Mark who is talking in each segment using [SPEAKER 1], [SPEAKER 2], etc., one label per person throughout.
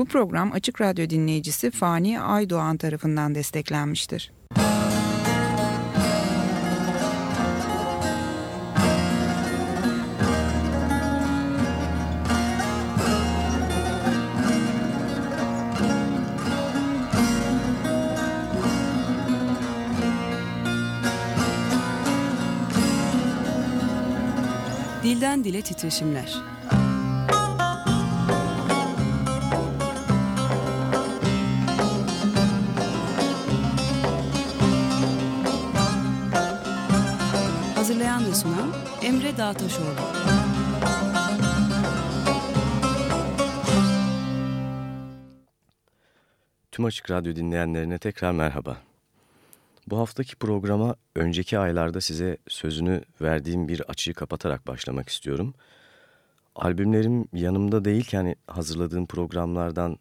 [SPEAKER 1] Bu program Açık Radyo dinleyicisi Fani Aydoğan tarafından desteklenmiştir.
[SPEAKER 2] Dilden Dile Titreşimler Emre Dağtaşoğlu
[SPEAKER 3] Tüm Açık Radyo dinleyenlerine tekrar merhaba. Bu haftaki programa önceki aylarda size sözünü verdiğim bir açığı kapatarak başlamak istiyorum. Albümlerim yanımda değilken hazırladığım programlardan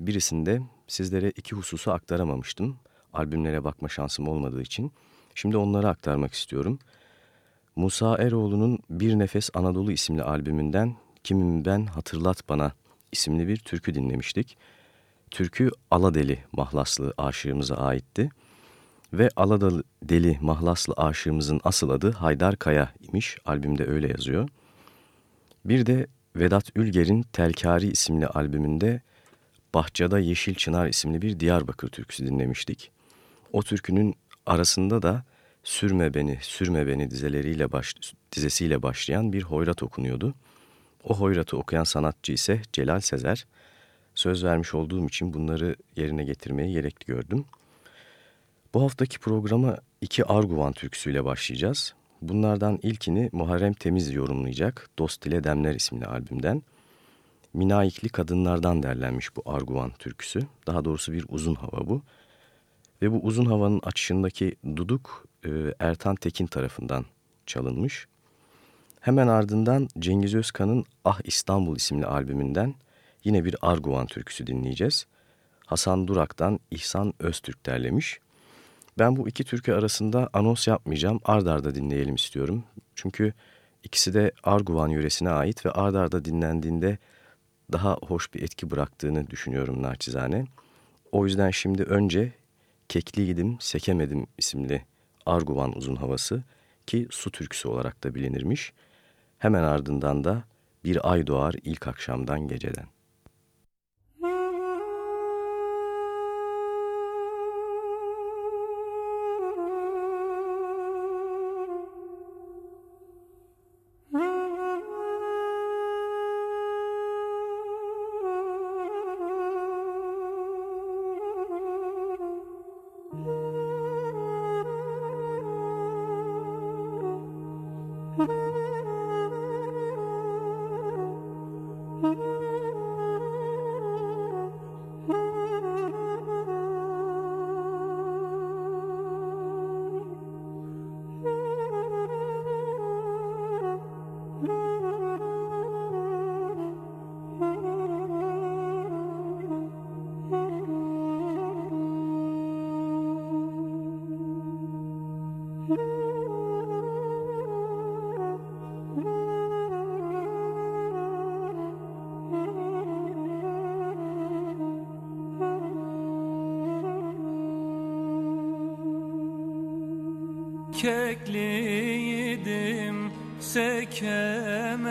[SPEAKER 3] birisinde sizlere iki hususu aktaramamıştım. Albümlere bakma şansım olmadığı için. Şimdi onları aktarmak istiyorum. Musa Eroğlu'nun Bir Nefes Anadolu isimli albümünden Kimim Ben Hatırlat Bana isimli bir türkü dinlemiştik. Türkü Aladeli mahlaslı aşığımıza aitti. Ve Aladeli Deli mahlaslı aşığımızın asıl adı Haydar Kaya imiş. Albümde öyle yazıyor. Bir de Vedat Ülger'in Telkari isimli albümünde Bahçada Yeşil Çınar isimli bir Diyarbakır türküsü dinlemiştik. O türkünün arasında da Sürme Beni, Sürme Beni dizeleriyle baş, dizesiyle başlayan bir hoyrat okunuyordu. O hoyratı okuyan sanatçı ise Celal Sezer. Söz vermiş olduğum için bunları yerine getirmeyi gerekli gördüm. Bu haftaki programa iki Arguvan türküsüyle başlayacağız. Bunlardan ilkini Muharrem Temiz yorumlayacak Dost ile Demler isimli albümden. Minaikli kadınlardan derlenmiş bu Arguvan türküsü. Daha doğrusu bir uzun hava bu. Ve bu uzun havanın açışındaki duduk e, Ertan Tekin tarafından çalınmış. Hemen ardından Cengiz Özkan'ın Ah İstanbul isimli albümünden yine bir Arguvan türküsü dinleyeceğiz. Hasan Durak'tan İhsan Öztürk derlemiş. Ben bu iki türkü arasında anons yapmayacağım. Ardarda dinleyelim istiyorum. Çünkü ikisi de Arguvan yöresine ait ve ardarda dinlendiğinde daha hoş bir etki bıraktığını düşünüyorum naçizane. O yüzden şimdi önce Kekliydim, Sekemedim isimli Arguvan uzun havası ki su türküsü olarak da bilinirmiş. Hemen ardından da Bir Ay Doğar ilk akşamdan geceden.
[SPEAKER 4] Kekliydim, sekemedim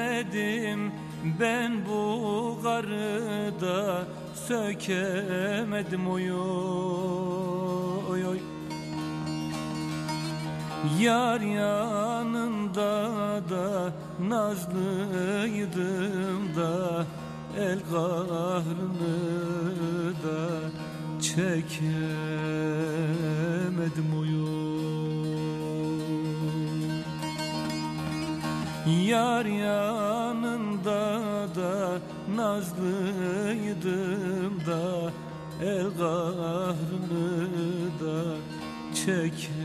[SPEAKER 4] Ben bu garıda sökemedim oy Yar yanında da nazlıydım da El kahrını da çekemedim oy Yar yanında da nazlıydım da El kahrını da çekemedim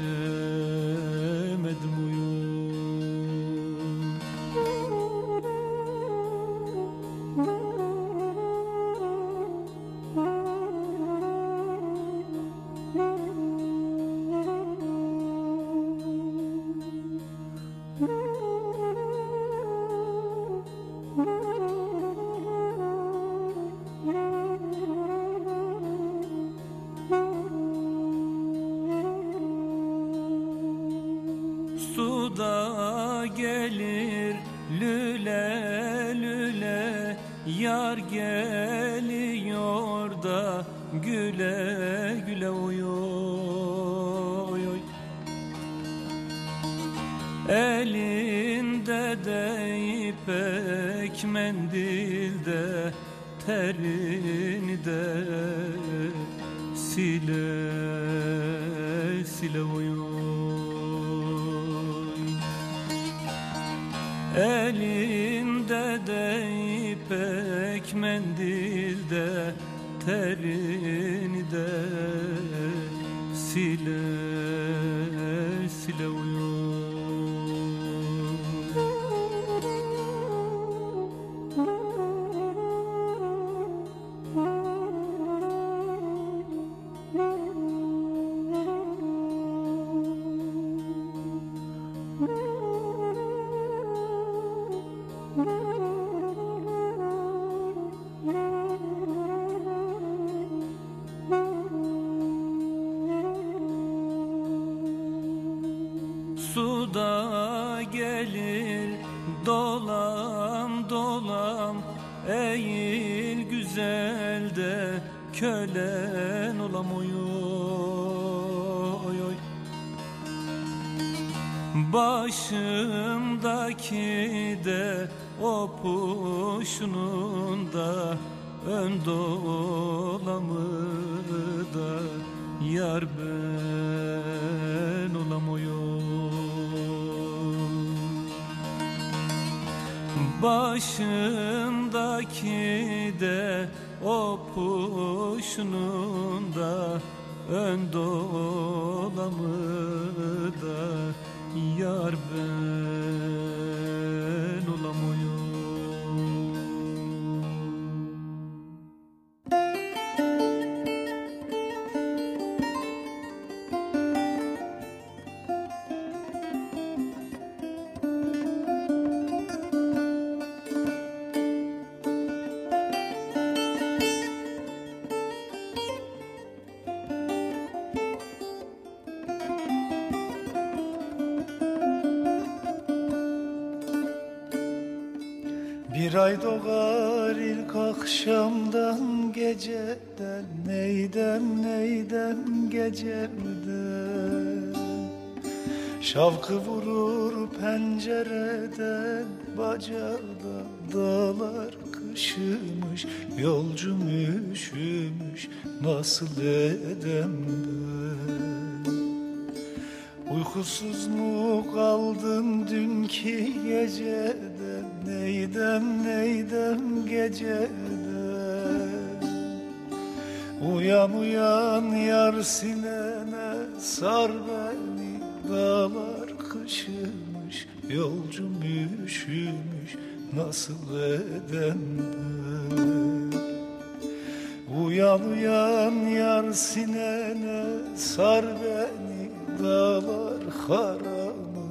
[SPEAKER 4] Elinde de ipek mendilde terini de sile sile oy Elinde de ipek mendilde terini Başımdaki de o puşunun da Ön dolamı da Yar ben olam oy oy Başındaki de o puşunun da Ön dolamı
[SPEAKER 5] ay doğar ilk akşamdan geceden Neydem neydem gecemde. Şavkı vurur pencereden bacada Dağlar kışımış yolcum üşümüş Nasıl edem ben Uykusuz mu sinene sar beni Dağlar kışımış yolcum üşümüş Nasıl edem ben Uyan uyan yar sinene sar beni Dağlar haramı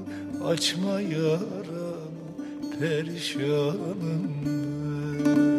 [SPEAKER 5] açma yaramı Perişanım. ben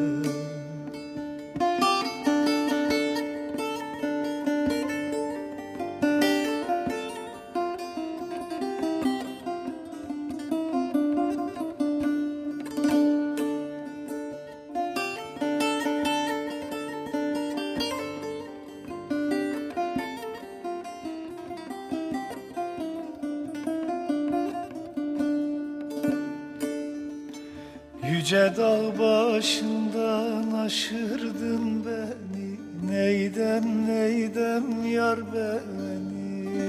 [SPEAKER 5] Yüce dağ başından aşırdın beni. Neydem neydem yar beni?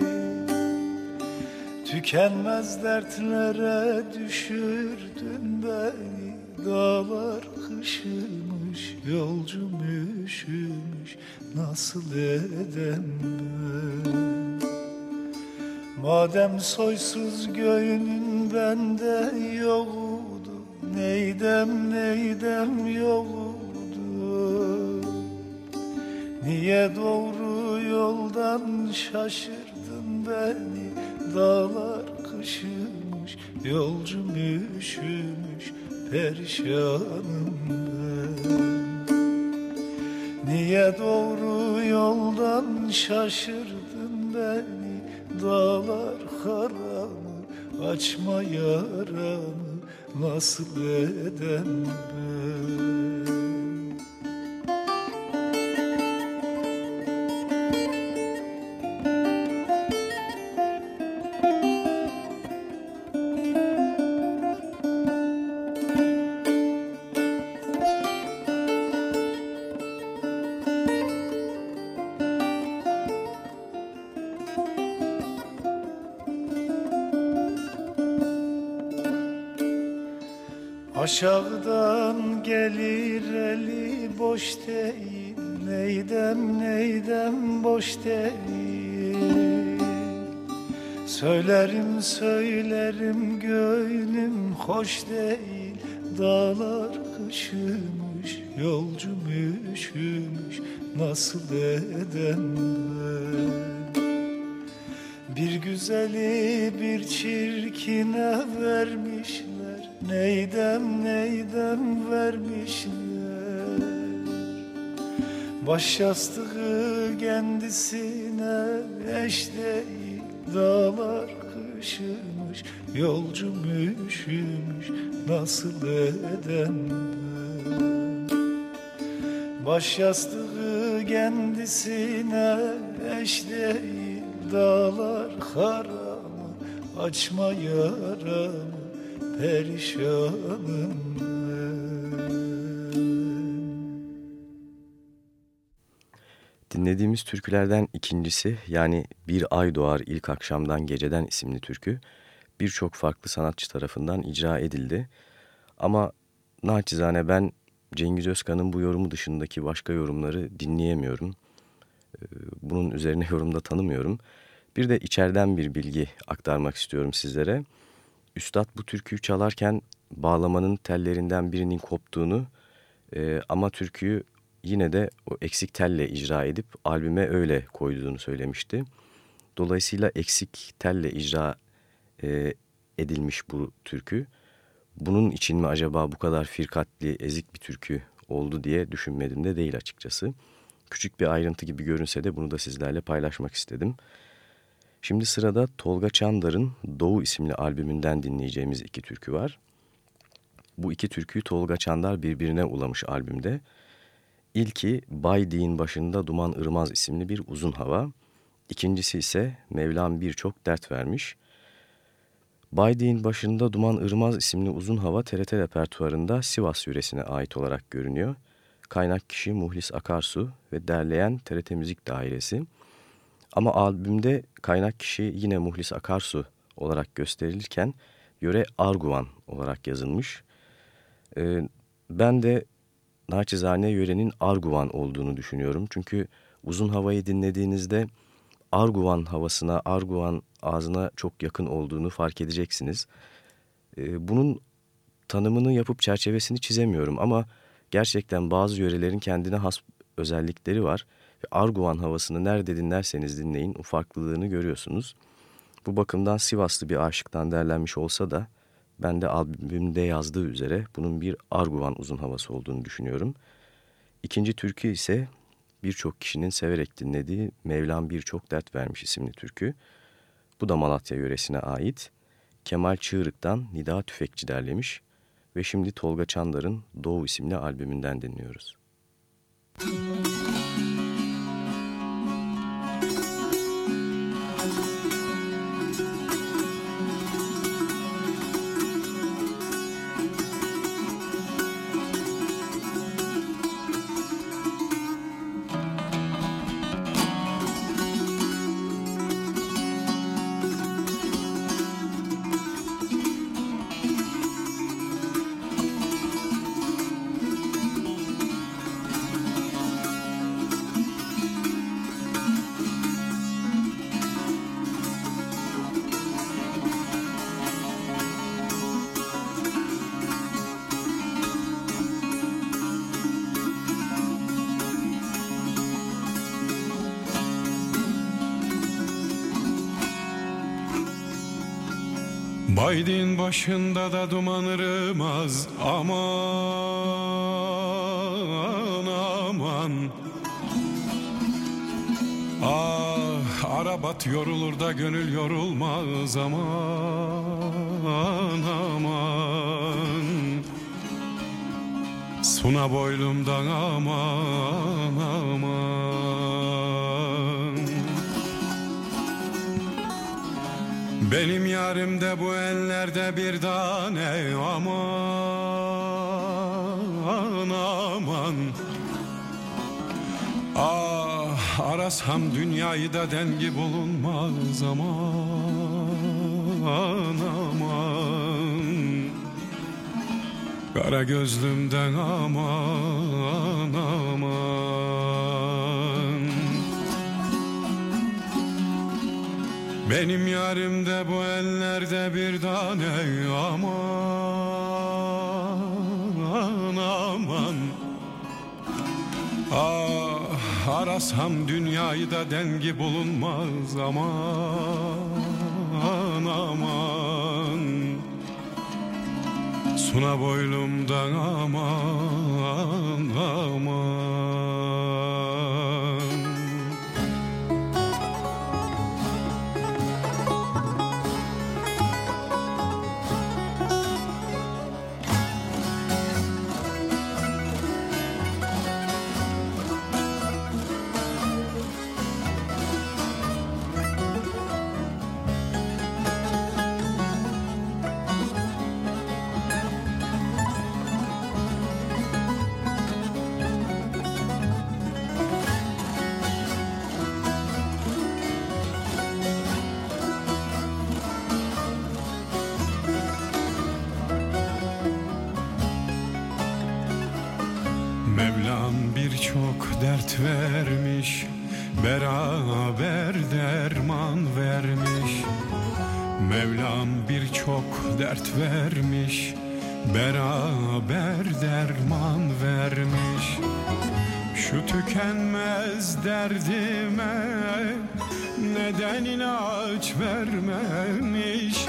[SPEAKER 5] Tükenmez dertlere düşürdün beni. Dağlar kışımış yolcum üşümüş. Nasıl edem ben? Madem soysuz göğünün bende yoktu Ben Niye doğru yoldan şaşırdın beni? Dağlar haramı Açma yaramı nasıl edem ben eli boş değil Neydem neydem boş değil. Söylerim söylerim gönlüm hoş değil. Dağlar kışımış yolcum üşümüş Nasıl edem ben? Bir güzeli bir çirkine vermişler Neydem neydem vermişler Baş yastığı kendisine eş değil Dağlar kışımış Yolcum üşümüş Nasıl edem ben Baş yastığı kendisine eş değil Dağlar karamı Açma yaramı perişanım
[SPEAKER 3] Dinlediğimiz türkülerden ikincisi yani Bir Ay Doğar İlk Akşamdan Geceden isimli türkü birçok farklı sanatçı tarafından icra edildi. Ama naçizane ben Cengiz Özkan'ın bu yorumu dışındaki başka yorumları dinleyemiyorum. Ee, bunun üzerine yorumda tanımıyorum. Bir de içeriden bir bilgi aktarmak istiyorum sizlere. Üstad bu türküyü çalarken bağlamanın tellerinden birinin koptuğunu e, ama türküyü yine de o eksik telle icra edip albüme öyle koyduğunu söylemişti. Dolayısıyla eksik telle icra e, edilmiş bu türkü. Bunun için mi acaba bu kadar firkatli, ezik bir türkü oldu diye düşünmedim de değil açıkçası. Küçük bir ayrıntı gibi görünse de bunu da sizlerle paylaşmak istedim. Şimdi sırada Tolga Çandar'ın Doğu isimli albümünden dinleyeceğimiz iki türkü var. Bu iki türküyü Tolga Çandar birbirine ulamış albümde. İlki Bay Din başında Duman Irmaz isimli bir uzun hava. İkincisi ise Mevlam birçok dert vermiş. Bay Din başında Duman Irmaz isimli uzun hava TRT repertuarında Sivas yöresine ait olarak görünüyor. Kaynak kişi Muhlis Akarsu ve derleyen TRT Müzik Dairesi. Ama albümde kaynak kişi yine Muhlis Akarsu olarak gösterilirken yöre Arguvan olarak yazılmış. Ee, ben de naçizane yörenin Arguvan olduğunu düşünüyorum. Çünkü uzun havayı dinlediğinizde Arguvan havasına, Arguvan ağzına çok yakın olduğunu fark edeceksiniz. Ee, bunun tanımını yapıp çerçevesini çizemiyorum ama gerçekten bazı yörelerin kendine has özellikleri var. Arguvan havasını nerede dinlerseniz dinleyin o farklılığını görüyorsunuz. Bu bakımdan Sivaslı bir aşıktan derlenmiş olsa da ben de albümümde yazdığı üzere bunun bir Arguvan uzun havası olduğunu düşünüyorum. İkinci türkü ise birçok kişinin severek dinlediği Mevlam Birçok Dert Vermiş isimli türkü. Bu da Malatya yöresine ait. Kemal Çığırık'tan Nida Tüfekçi derlemiş ve şimdi Tolga Çandar'ın Doğu isimli albümünden dinliyoruz. Müzik
[SPEAKER 6] Baydin başında da duman ırmaz aman aman. Ah Arabat yorulur da gönül yorulmaz aman aman. Suna boylumdan aman Benim yarim de bu ellerde bir tane aman aman. Ah arasam dünyayı da dengi bulunmaz aman aman. Kara gözlümden aman Benim yarim de bu ellerde bir tane aman aman. Ah arasam dünyayı da dengi bulunmaz aman aman. Suna boylumdan aman aman vermiş Beraber derman vermiş. Mevlam birçok dert vermiş Beraber derman vermiş. Şu tükenmez derdime Neden ilaç vermemiş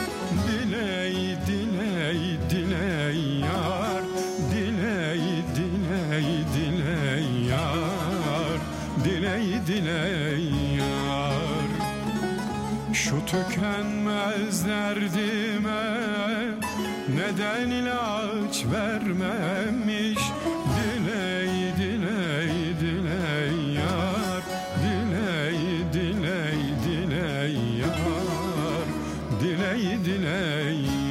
[SPEAKER 6] Şu tükenmez derdime Neden ilaç vermemiş? Diley diley diley yar Diley diley diley yar. Diley diley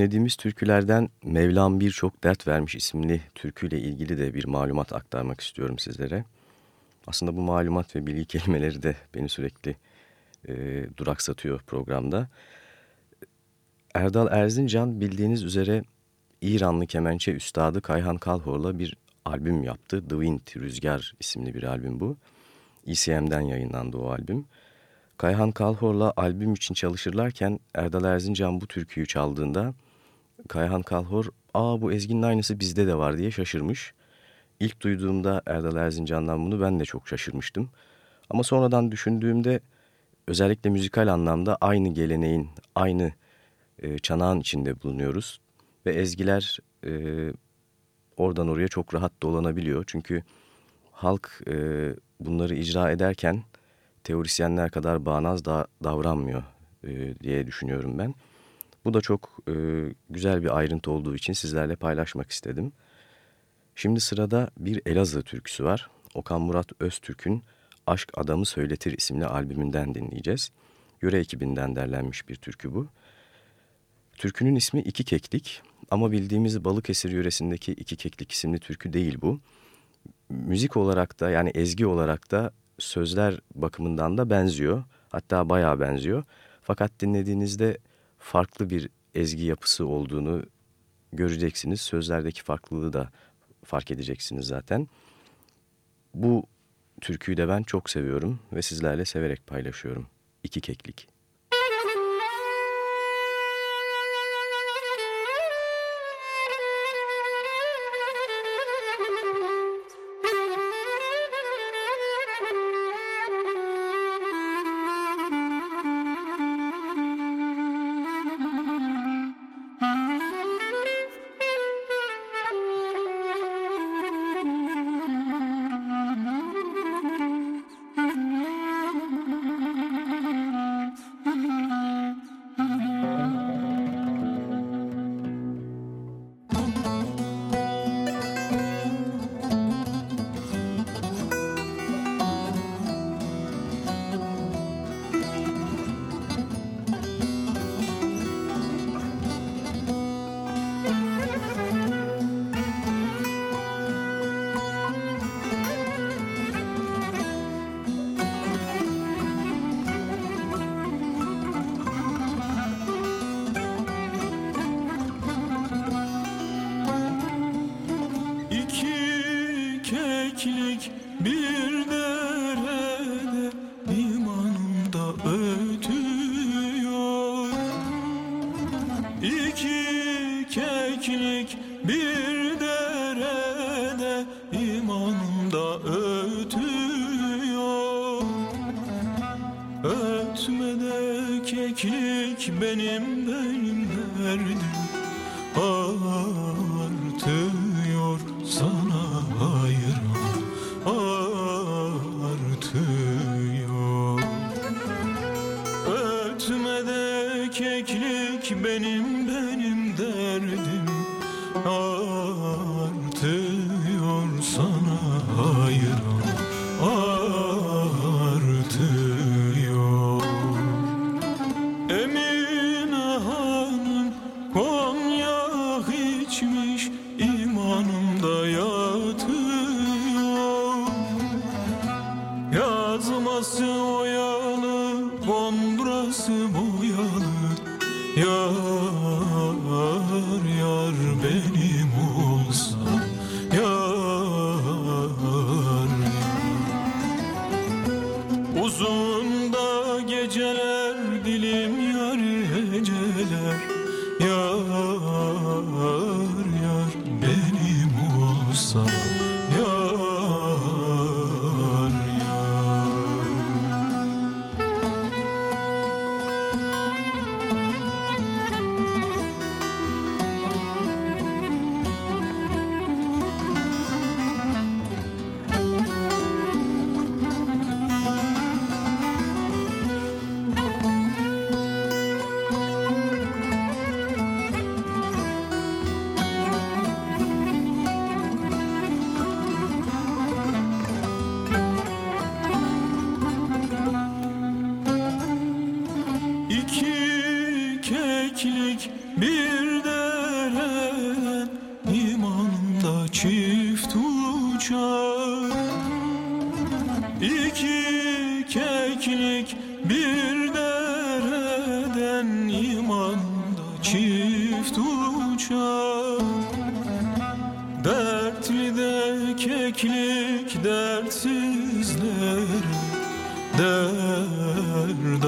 [SPEAKER 3] Dinlediğimiz türkülerden Mevlam Birçok Dert Vermiş isimli türküyle ilgili de bir malumat aktarmak istiyorum sizlere. Aslında bu malumat ve bilgi kelimeleri de beni sürekli e, duraksatıyor programda. Erdal Erzincan bildiğiniz üzere İranlı kemençe üstadı Kayhan Kalhor'la bir albüm yaptı. The Wind, Rüzgar isimli bir albüm bu. ECM'den yayınlandı o albüm.
[SPEAKER 7] Kayhan Kalhor'la albüm için çalışırlarken Erdal Erzincan bu türküyü çaldığında Kayhan Kalhor ''Aa bu Ezgi'nin aynısı bizde de var'' diye şaşırmış. İlk duyduğumda Erdal Erzincan'dan bunu ben de çok şaşırmıştım. Ama sonradan düşündüğümde özellikle müzikal anlamda aynı geleneğin, aynı e, çanağın içinde bulunuyoruz. Ve ezgiler e, oradan oraya çok rahat dolanabiliyor. Çünkü halk e, bunları icra ederken teorisyenler kadar bağnaz da davranmıyor e, diye düşünüyorum ben. Bu da çok e, güzel bir ayrıntı olduğu için sizlerle paylaşmak istedim. Şimdi sırada bir Elazığ türküsü var. Okan Murat Öztürk'ün Aşk Adamı Söyletir isimli albümünden dinleyeceğiz. Yöre ekibinden derlenmiş bir türkü bu. Türkünün ismi İki Keklik ama bildiğimiz Balıkesir yöresindeki İki Keklik isimli türkü değil bu. Müzik olarak da yani ezgi olarak da sözler bakımından da benziyor. Hatta bayağı benziyor. Fakat dinlediğinizde farklı bir ezgi yapısı olduğunu göreceksiniz. Sözlerdeki farklılığı da fark edeceksiniz zaten. Bu türküyü de ben çok seviyorum ve sizlerle severek paylaşıyorum. İki keklik.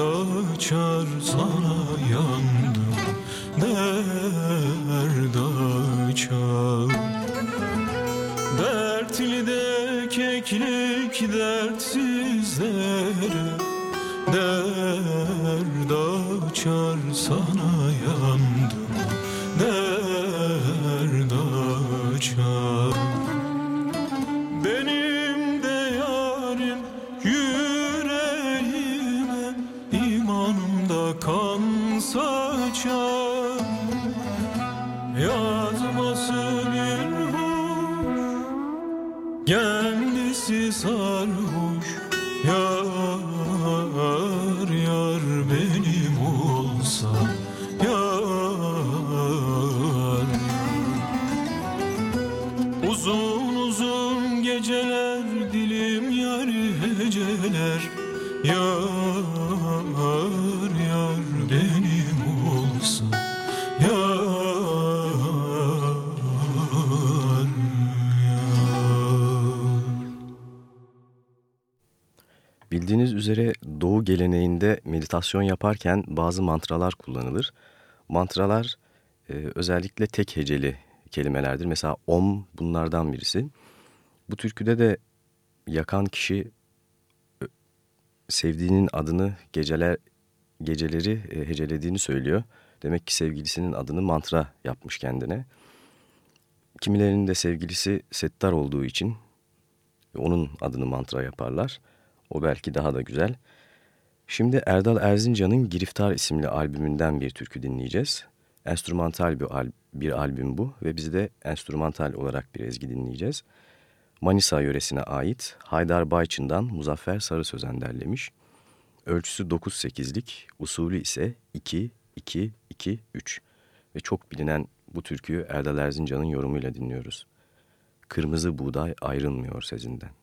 [SPEAKER 7] Açar sana yandım Derd açar. Dertli de keklik dertsizlere Derd açar sana yandım
[SPEAKER 3] meditasyon yaparken bazı mantralar kullanılır. Mantralar e, özellikle tek heceli kelimelerdir. Mesela Om bunlardan birisi. Bu türküde de yakan kişi sevdiğinin adını geceler geceleri e, hecelediğini söylüyor. Demek ki sevgilisinin adını mantra yapmış kendine. Kimilerinin de sevgilisi Settar olduğu için onun adını mantra yaparlar. O belki daha da güzel. Şimdi Erdal Erzincan'ın Giriftar isimli albümünden bir türkü dinleyeceğiz. Enstrümantal bir, al bir albüm bu ve biz de enstrümantal olarak bir ezgi dinleyeceğiz. Manisa yöresine ait Haydar Bayçın'dan Muzaffer Sarı Sözen derlemiş. Ölçüsü 9-8'lik, usulü ise 2-2-2-3 ve çok bilinen bu türküyü Erdal Erzincan'ın yorumuyla dinliyoruz. Kırmızı buğday ayrılmıyor sezinden.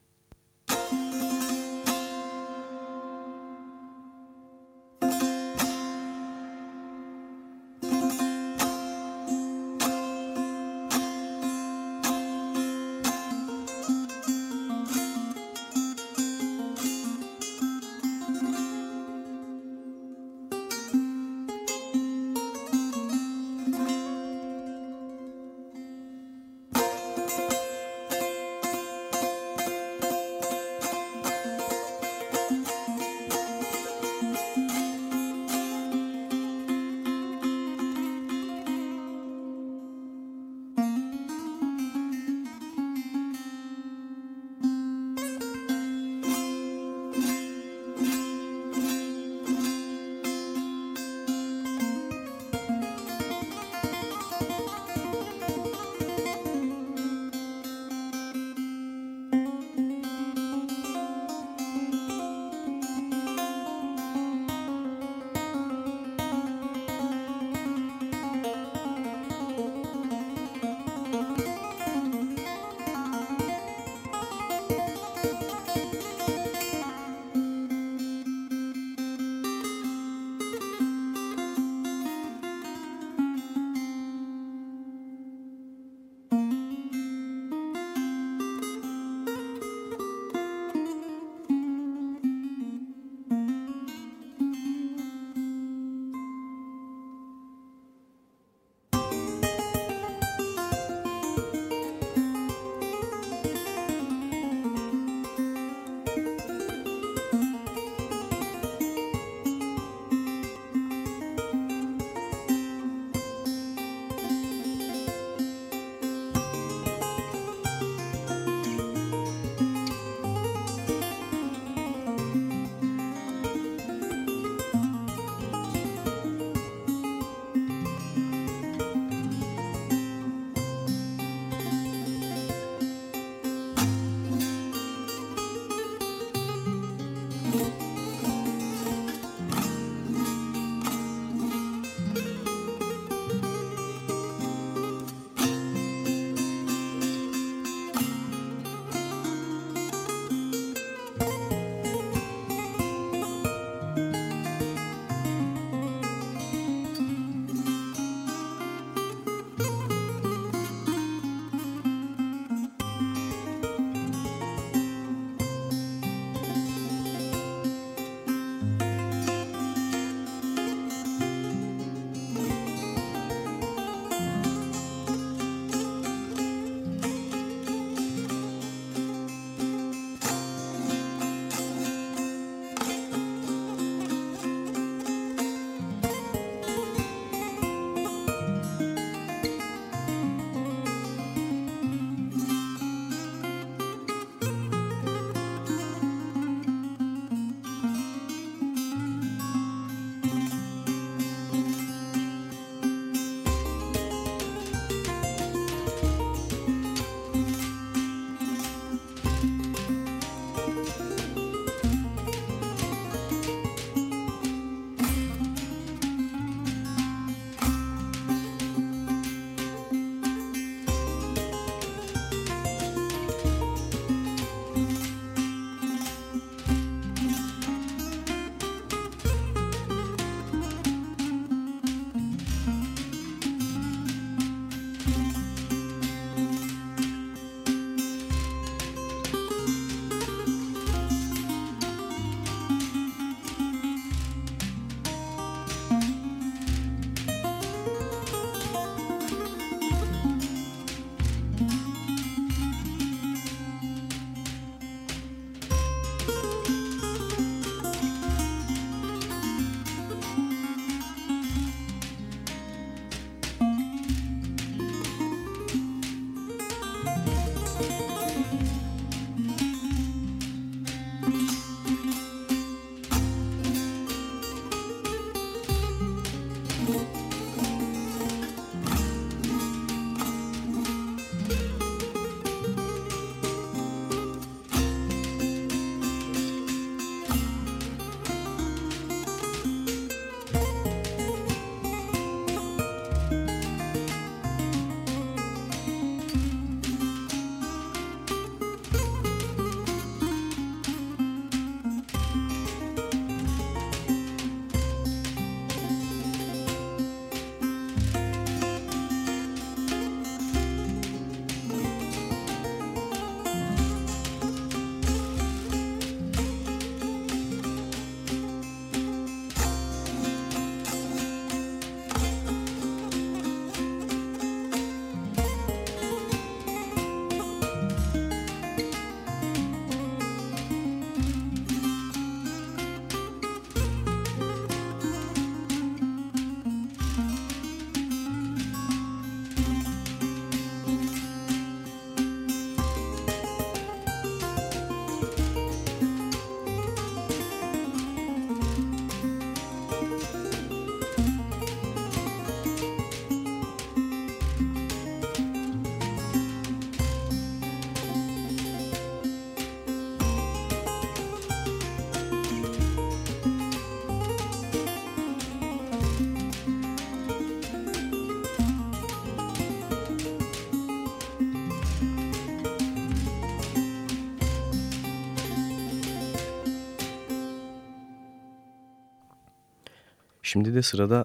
[SPEAKER 3] Şimdi de sırada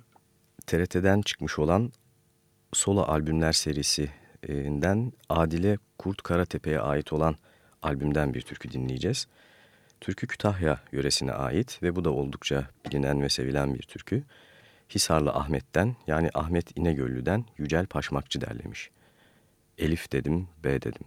[SPEAKER 3] TRT'den çıkmış olan solo albümler serisinden Adile Kurt Karatepe'ye ait olan albümden bir türkü dinleyeceğiz. Türkü Kütahya yöresine ait ve bu da oldukça bilinen ve sevilen bir türkü. Hisarlı Ahmet'ten yani Ahmet İnegöllü'den Yücel Paşmakçı derlemiş. Elif dedim, B dedim.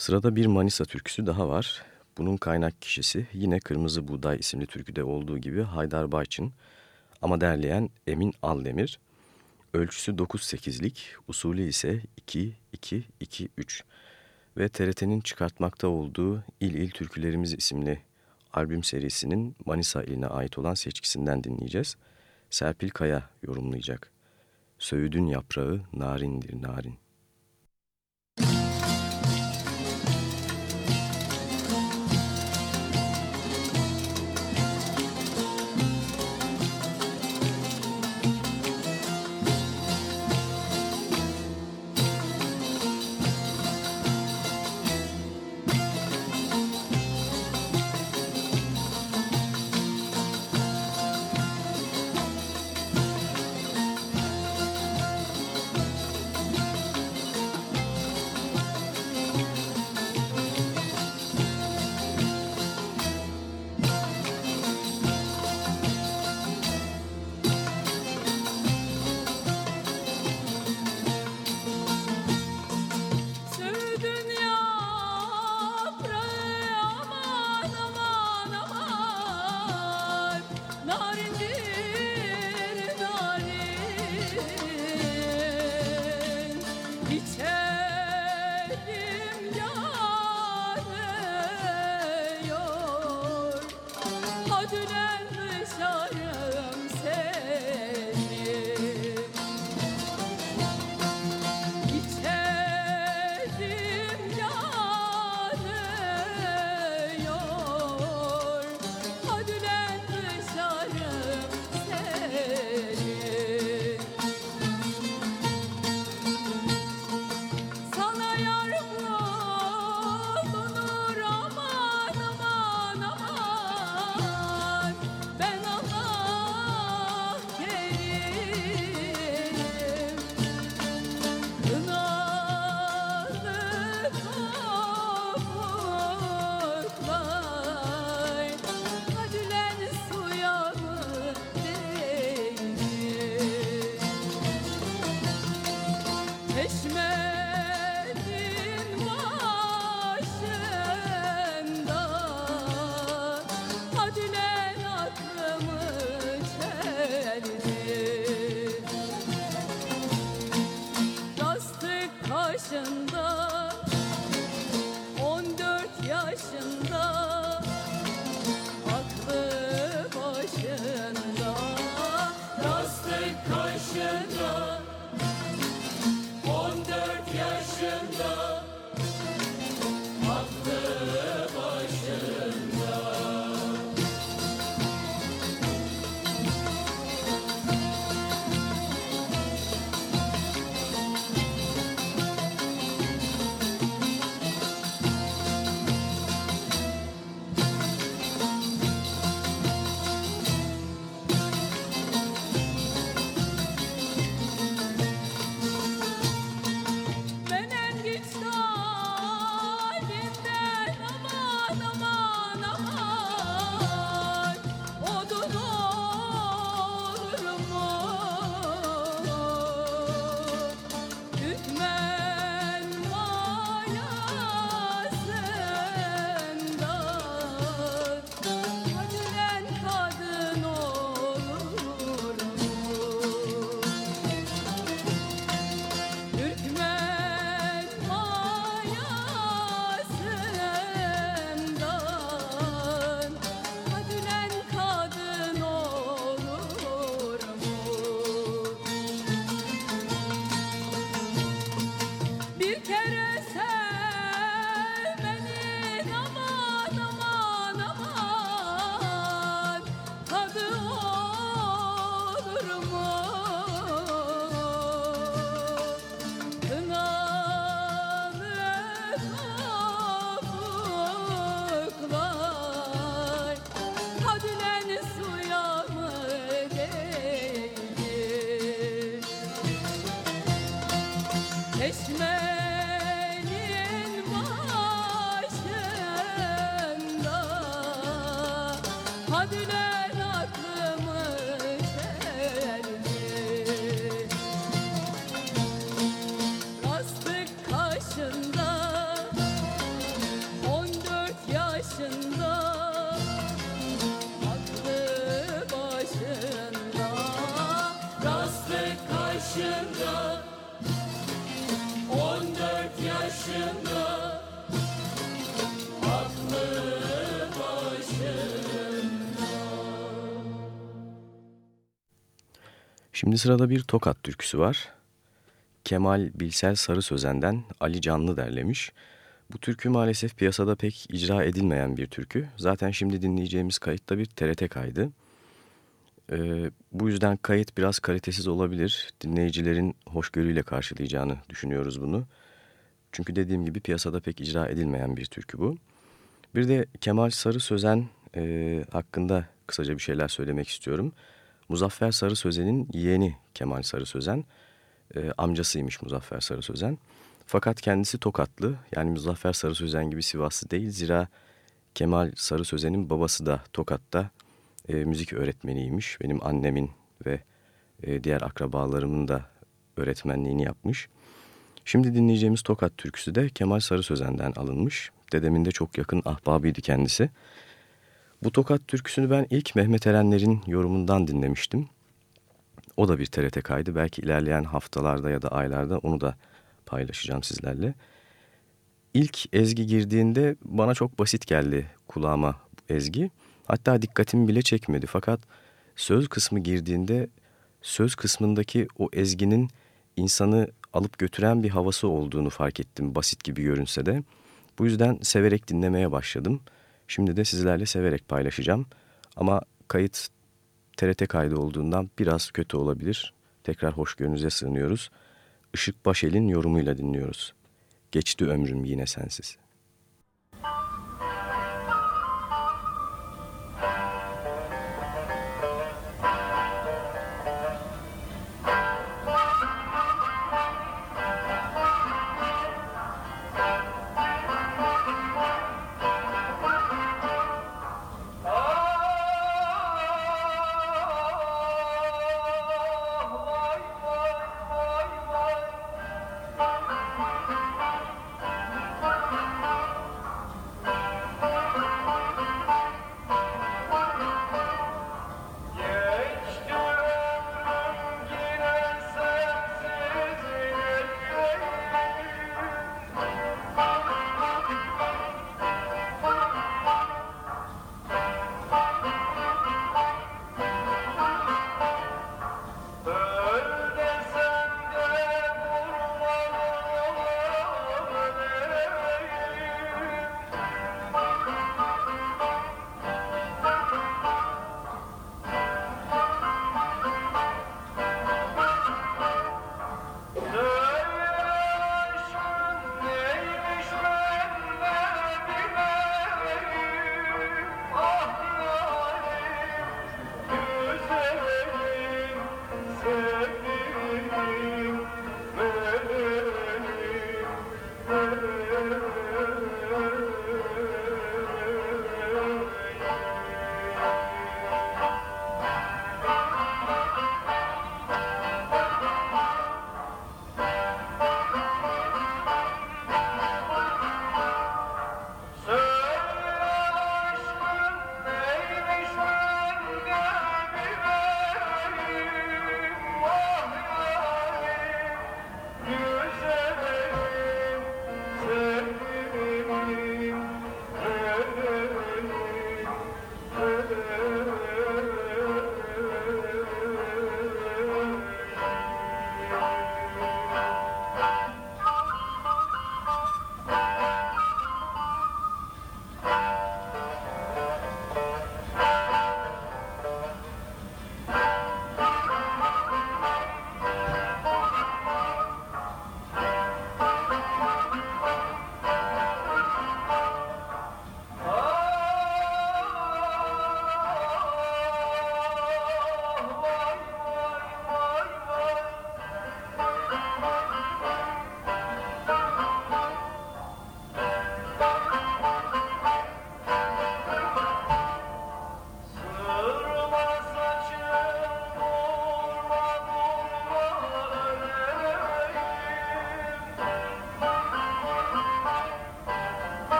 [SPEAKER 8] Sırada bir Manisa türküsü daha var. Bunun kaynak kişisi yine Kırmızı Buğday isimli türküde olduğu gibi Haydar Bayçın ama derleyen Emin Aldemir. Ölçüsü 9-8'lik, usulü ise 2-2-2-3 ve TRT'nin çıkartmakta olduğu İl İl Türkülerimiz isimli albüm serisinin Manisa iline ait olan seçkisinden dinleyeceğiz. Serpil Kaya yorumlayacak. Söğüdün yaprağı narindir narin.
[SPEAKER 3] Şimdi sırada bir Tokat türküsü var. Kemal Bilsel Sarı Sözen'den Ali Canlı derlemiş. Bu türkü maalesef piyasada pek icra edilmeyen bir türkü. Zaten şimdi dinleyeceğimiz kayıt da bir TRT kaydı. Ee, bu yüzden kayıt biraz kalitesiz olabilir. Dinleyicilerin hoşgörüyle karşılayacağını düşünüyoruz bunu. Çünkü dediğim gibi piyasada pek icra edilmeyen bir türkü bu. Bir de Kemal Sarı Sözen e, hakkında kısaca bir şeyler söylemek istiyorum. Muzaffer Sarı Sözen'in yeğeni Kemal Sarı Sözen, e, amcasıymış Muzaffer Sarı Sözen. Fakat kendisi Tokatlı, yani Muzaffer Sarı Sözen gibi Sivaslı değil. Zira Kemal Sarı Sözen'in babası da Tokat'ta e, müzik öğretmeniymiş. Benim annemin ve e, diğer akrabalarımın da öğretmenliğini yapmış. Şimdi dinleyeceğimiz Tokat türküsü de Kemal Sarı Sözen'den alınmış. Dedemin de çok yakın ahbabıydı kendisi. Bu Tokat türküsünü ben ilk Mehmet Erenler'in yorumundan dinlemiştim. O da bir TRT kaydı. Belki ilerleyen haftalarda ya da aylarda onu da paylaşacağım sizlerle. İlk ezgi girdiğinde bana çok basit geldi kulağıma ezgi. Hatta dikkatimi bile çekmedi. Fakat söz kısmı girdiğinde söz kısmındaki o ezginin insanı alıp götüren bir havası olduğunu fark ettim basit gibi görünse de. Bu yüzden severek dinlemeye başladım. Şimdi de sizlerle severek paylaşacağım. Ama kayıt TRT kaydı olduğundan biraz kötü olabilir. Tekrar hoşgörünüze sığınıyoruz. Işık Başel'in yorumuyla dinliyoruz. Geçti ömrüm yine sensiz.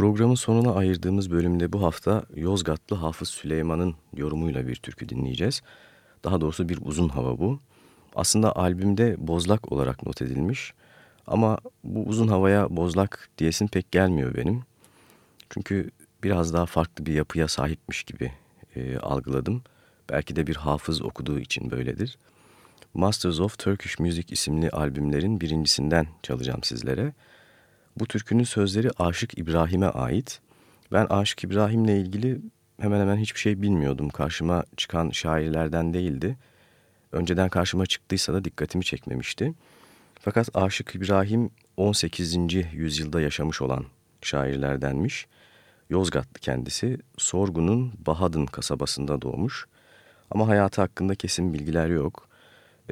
[SPEAKER 9] Programın sonuna ayırdığımız bölümde bu hafta Yozgatlı Hafız Süleyman'ın yorumuyla bir türkü dinleyeceğiz. Daha doğrusu bir uzun hava bu. Aslında albümde bozlak olarak not edilmiş. Ama bu uzun havaya bozlak diyesin pek gelmiyor benim. Çünkü biraz daha farklı bir yapıya sahipmiş gibi e, algıladım. Belki de bir hafız okuduğu için böyledir. Masters of Turkish Music isimli albümlerin birincisinden çalacağım sizlere. Bu türkünün sözleri Aşık İbrahim'e ait. Ben Aşık İbrahim'le ilgili hemen hemen hiçbir şey bilmiyordum. Karşıma çıkan şairlerden değildi. Önceden karşıma çıktıysa da dikkatimi çekmemişti. Fakat Aşık İbrahim 18. yüzyılda yaşamış olan şairlerdenmiş. Yozgatlı kendisi. Sorgun'un Bahadın kasabasında doğmuş. Ama hayatı hakkında kesin bilgiler yok.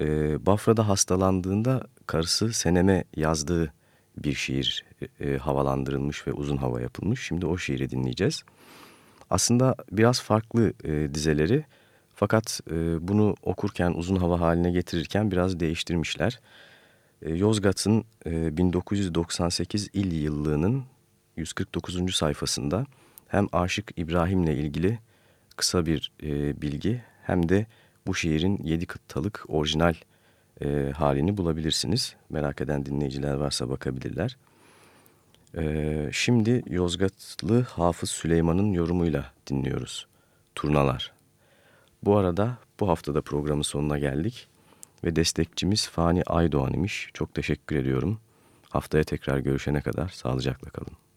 [SPEAKER 9] Ee, Bafra'da hastalandığında karısı Senem'e yazdığı bir şiir e, havalandırılmış ve uzun hava yapılmış. Şimdi o şiiri dinleyeceğiz. Aslında biraz farklı e, dizeleri fakat e, bunu okurken uzun hava haline getirirken biraz değiştirmişler. E, Yozgat'ın e, 1998 il yıllığının 149. sayfasında hem Aşık İbrahim'le ilgili kısa bir e, bilgi hem de bu şiirin 7 kıtalık orijinal e, halini bulabilirsiniz. Merak eden dinleyiciler varsa bakabilirler. E, şimdi Yozgatlı Hafız Süleyman'ın yorumuyla dinliyoruz. Turnalar. Bu arada bu haftada programın sonuna geldik ve destekçimiz Fani Aydoğan imiş. Çok teşekkür ediyorum. Haftaya tekrar görüşene kadar sağlıcakla kalın.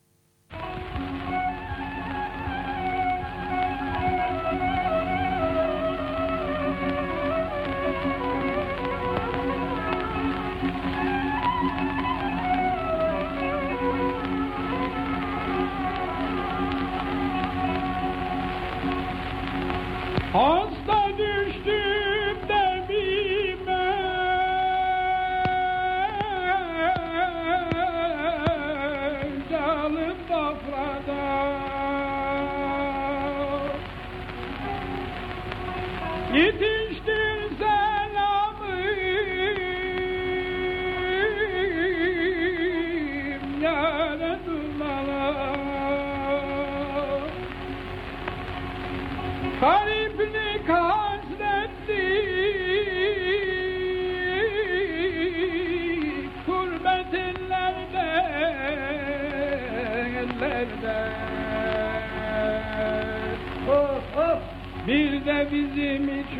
[SPEAKER 9] bizim için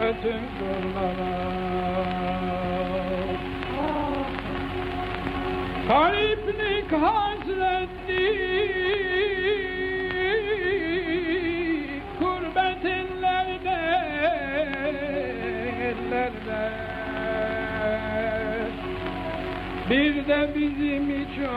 [SPEAKER 9] ötüm durmana.
[SPEAKER 2] Gariplik hasretli Bir de bizim için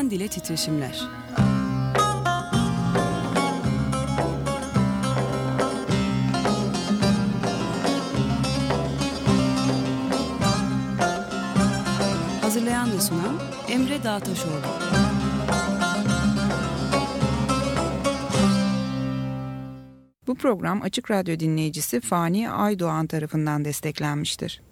[SPEAKER 2] Dilden Dile Titreşimler Hazırlayan ve sunan Emre Dağtaşoğlu.
[SPEAKER 1] Bu program Açık Radyo dinleyicisi Fani Aydoğan tarafından desteklenmiştir.